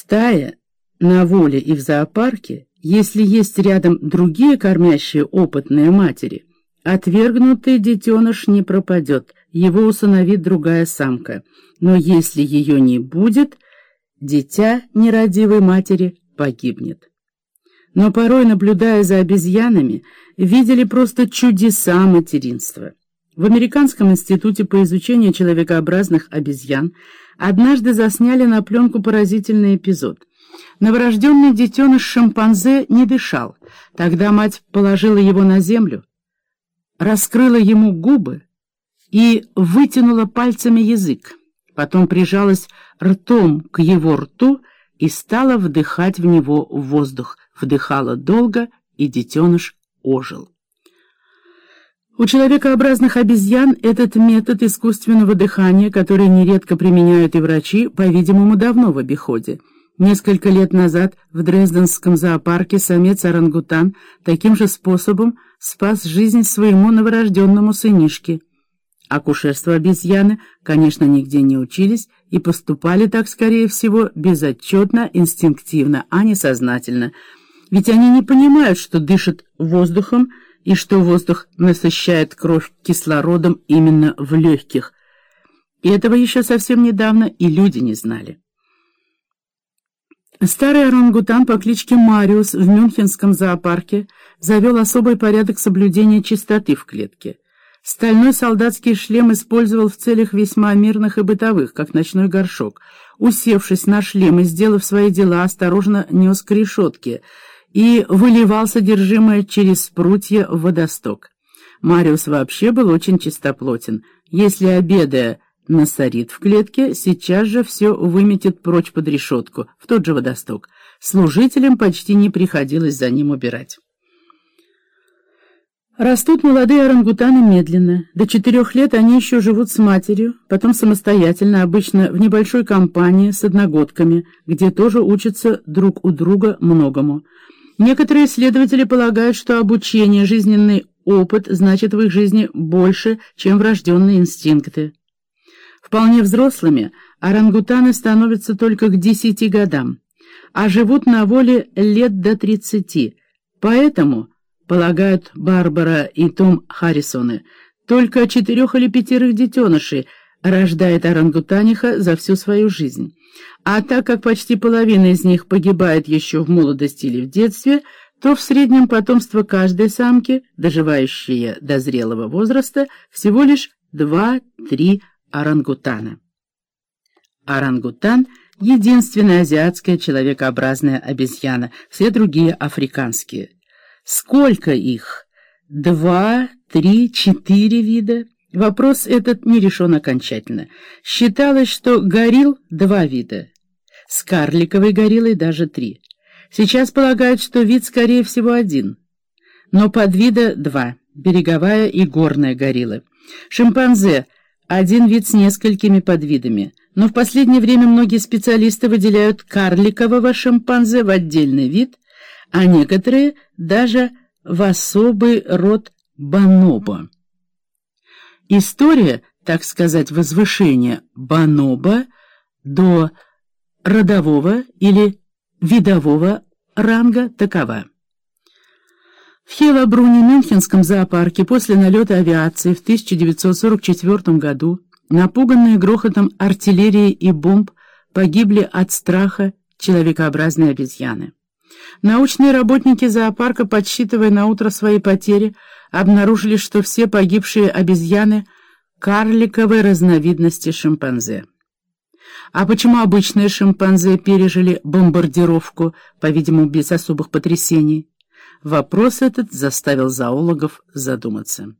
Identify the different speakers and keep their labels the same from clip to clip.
Speaker 1: стае, на воле и в зоопарке, если есть рядом другие кормящие опытные матери, отвергнутый детеныш не пропадет, его усыновит другая самка. Но если ее не будет, дитя нерадивой матери погибнет. Но порой, наблюдая за обезьянами, видели просто чудеса материнства. В Американском институте по изучению человекообразных обезьян однажды засняли на пленку поразительный эпизод. Новорожденный детеныш шимпанзе не дышал. Тогда мать положила его на землю, раскрыла ему губы и вытянула пальцами язык. Потом прижалась ртом к его рту и стала вдыхать в него воздух. Вдыхала долго, и детеныш ожил. У человекообразных обезьян этот метод искусственного дыхания, который нередко применяют и врачи, по-видимому, давно в обиходе. Несколько лет назад в Дрезденском зоопарке самец орангутан таким же способом спас жизнь своему новорожденному сынишке. Акушерство обезьяны, конечно, нигде не учились и поступали так, скорее всего, безотчетно, инстинктивно, а не сознательно. Ведь они не понимают, что дышат воздухом, и что воздух насыщает кровь кислородом именно в легких. И этого еще совсем недавно и люди не знали. Старый орангутан по кличке Мариус в Мюнхенском зоопарке завел особый порядок соблюдения чистоты в клетке. Стальной солдатский шлем использовал в целях весьма мирных и бытовых, как ночной горшок. Усевшись на шлем и сделав свои дела, осторожно нес к решетке — и выливал содержимое через прутья в водосток. Мариус вообще был очень чистоплотен. Если, обедая, насорит в клетке, сейчас же все выметит прочь под решетку, в тот же водосток. Служителям почти не приходилось за ним убирать. Растут молодые орангутаны медленно. До четырех лет они еще живут с матерью, потом самостоятельно, обычно в небольшой компании с одногодками, где тоже учатся друг у друга многому. Некоторые исследователи полагают, что обучение, жизненный опыт значит в их жизни больше, чем врожденные инстинкты. Вполне взрослыми орангутаны становятся только к 10 годам, а живут на воле лет до 30. Поэтому, полагают Барбара и Том Харрисоны, только четырех или пятерых детенышей рождает орангутаниха за всю свою жизнь. А так как почти половина из них погибает еще в молодости или в детстве, то в среднем потомство каждой самки, доживающее до зрелого возраста, всего лишь 2-3 орангутана. Орангутан — единственная азиатская человекообразная обезьяна, все другие африканские. Сколько их? Два, три, четыре вида? Вопрос этот не решен окончательно. Считалось, что горил два вида. С карликовой гориллой даже три. Сейчас полагают, что вид, скорее всего, один. Но подвида два — береговая и горная гориллы. Шимпанзе — один вид с несколькими подвидами. Но в последнее время многие специалисты выделяют карликового шимпанзе в отдельный вид, а некоторые даже в особый род бонобо. История, так сказать, возвышения бонобо до родового или видового ранга такова. В Хелобруне-Мюнхенском зоопарке после налета авиации в 1944 году, напуганные грохотом артиллерии и бомб, погибли от страха человекообразные обезьяны. Научные работники зоопарка, подсчитывая на утро свои потери, обнаружили, что все погибшие обезьяны — карликовой разновидности шимпанзе. А почему обычные шимпанзе пережили бомбардировку, по-видимому, без особых потрясений? Вопрос этот заставил зоологов задуматься.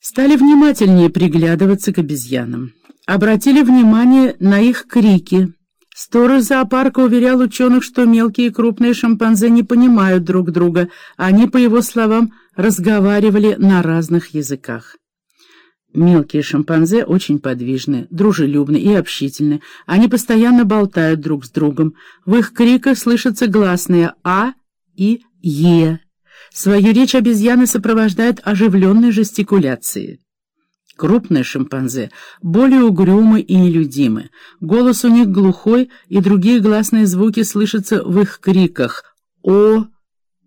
Speaker 1: Стали внимательнее приглядываться к обезьянам. Обратили внимание на их крики — Сторож зоопарка уверял ученых, что мелкие и крупные шимпанзе не понимают друг друга. Они, по его словам, разговаривали на разных языках. Мелкие шимпанзе очень подвижны, дружелюбны и общительны. Они постоянно болтают друг с другом. В их криках слышатся гласные «а» и «е». Свою речь обезьяны сопровождают оживленной жестикуляцией. Крупные шимпанзе более угрюмы и нелюдимы. Голос у них глухой, и другие гласные звуки слышатся в их криках «О»,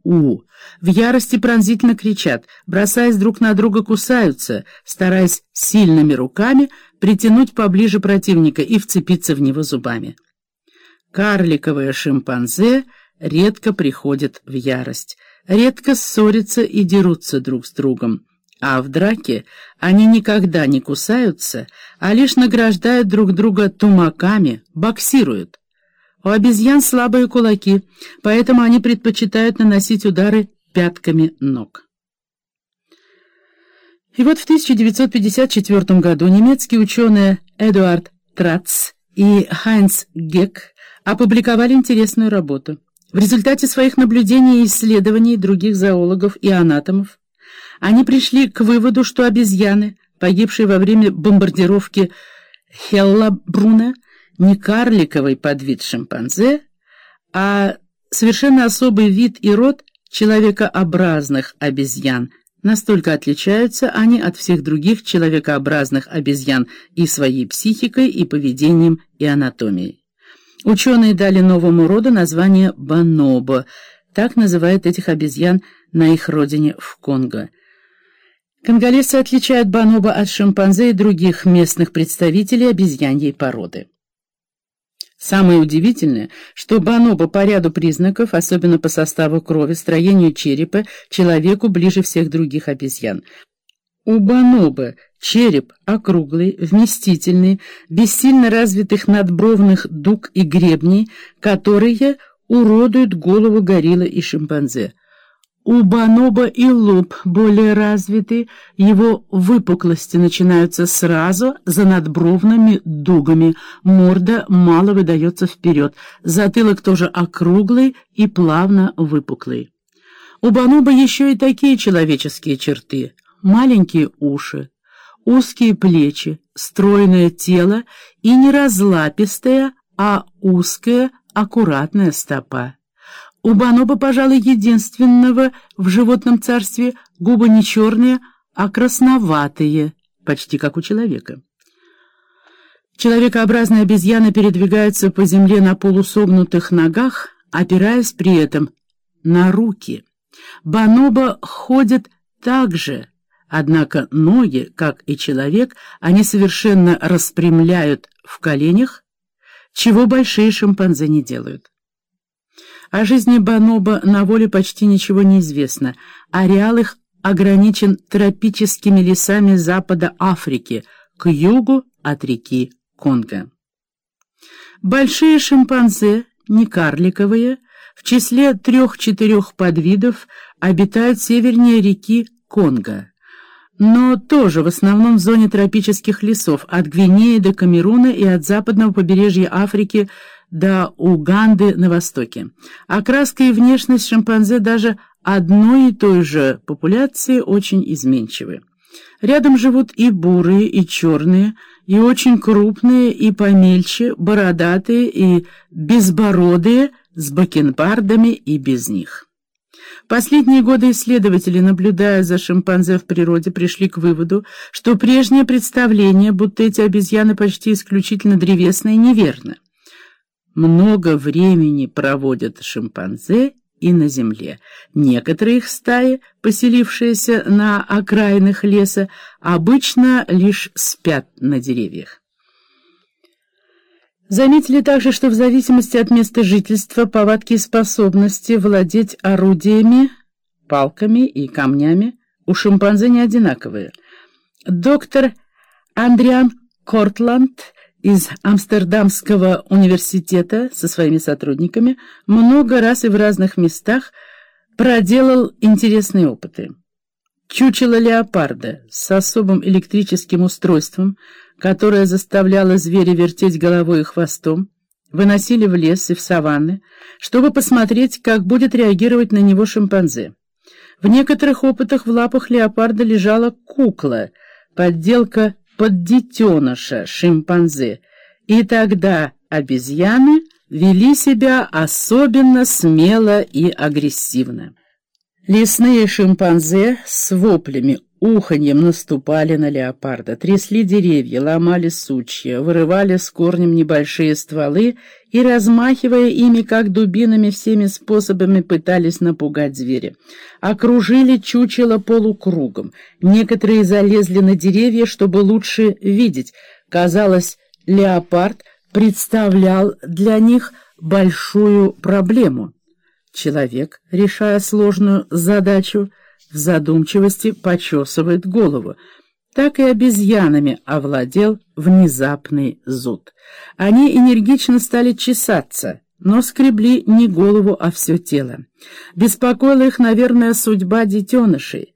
Speaker 1: «У». В ярости пронзительно кричат, бросаясь друг на друга кусаются, стараясь сильными руками притянуть поближе противника и вцепиться в него зубами. Карликовые шимпанзе редко приходят в ярость, редко ссорятся и дерутся друг с другом. А в драке они никогда не кусаются, а лишь награждают друг друга тумаками, боксируют. У обезьян слабые кулаки, поэтому они предпочитают наносить удары пятками ног. И вот в 1954 году немецкие ученые Эдуард Трац и Хайнц Гек опубликовали интересную работу. В результате своих наблюдений и исследований других зоологов и анатомов они пришли к выводу, что обезьяны, погибшие во время бомбардировки Хеллабруна, не карликовый подвид шимпанзе, а совершенно особый вид и род человекообразных обезьян. Настолько отличаются они от всех других человекообразных обезьян и своей психикой, и поведением, и анатомией. Ученые дали новому роду название бонобо, так называют этих обезьян на их родине в Конго. Конголезцы отличают бонобо от шимпанзе и других местных представителей обезьяньей породы. Самое удивительное, что бонобо по ряду признаков, особенно по составу крови, строению черепа, человеку ближе всех других обезьян. У бонобо череп округлый, вместительный, без сильно развитых надбровных дуг и гребней, которые уродуют голову гориллы и шимпанзе. У бонобо и лоб более развиты, его выпуклости начинаются сразу за надбровными дугами, морда мало выдается вперед, затылок тоже округлый и плавно выпуклый. У бонобо еще и такие человеческие черты. Маленькие уши, узкие плечи, стройное тело и не разлапистая, а узкая, аккуратная стопа. У Баноба, пожалуй, единственного в животном царстве губы не черные, а красноватые, почти как у человека. Человекообразные обезьяны передвигаются по земле на полусогнутых ногах, опираясь при этом на руки. Баноба ходят так же, однако ноги, как и человек, они совершенно распрямляют в коленях, чего большие шимпанзе не делают. О жизни Баноба на воле почти ничего не известно. Ареал их ограничен тропическими лесами запада Африки, к югу от реки Конго. Большие шимпанзе, не карликовые, в числе трех-четырех подвидов обитают севернее реки Конго, но тоже в основном в зоне тропических лесов, от Гвинеи до Камеруна и от западного побережья Африки до Уганды на востоке. Окраска и внешность шимпанзе даже одной и той же популяции очень изменчивы. Рядом живут и бурые, и черные, и очень крупные, и помельче, бородатые и безбородые, с бакенбардами и без них. Последние годы исследователи, наблюдая за шимпанзе в природе, пришли к выводу, что прежнее представление, будто эти обезьяны почти исключительно древесные, неверно много времени проводят шимпанзе и на земле. Некоторые их стаи, поселившиеся на окраинах леса, обычно лишь спят на деревьях. Заметили также, что в зависимости от места жительства повадки и способности владеть орудиями, палками и камнями у шимпанзе не одинаковые. Доктор Андриан Кортланд из Амстердамского университета со своими сотрудниками много раз и в разных местах проделал интересные опыты. Чучело леопарда с особым электрическим устройством, которое заставляло зверя вертеть головой и хвостом, выносили в лес и в саванны, чтобы посмотреть, как будет реагировать на него шимпанзе. В некоторых опытах в лапах леопарда лежала кукла, подделка под детеныша шимпанзе, и тогда обезьяны вели себя особенно смело и агрессивно. Лесные шимпанзе с воплями уханьем наступали на леопарда, трясли деревья, ломали сучья, вырывали с корнем небольшие стволы и, размахивая ими, как дубинами, всеми способами пытались напугать зверя. Окружили чучело полукругом. Некоторые залезли на деревья, чтобы лучше видеть. Казалось, леопард представлял для них большую проблему. Человек, решая сложную задачу, в задумчивости почесывает голову. Так и обезьянами овладел внезапный зуд. Они энергично стали чесаться, но скребли не голову, а все тело. Беспокоила их, наверное, судьба детенышей.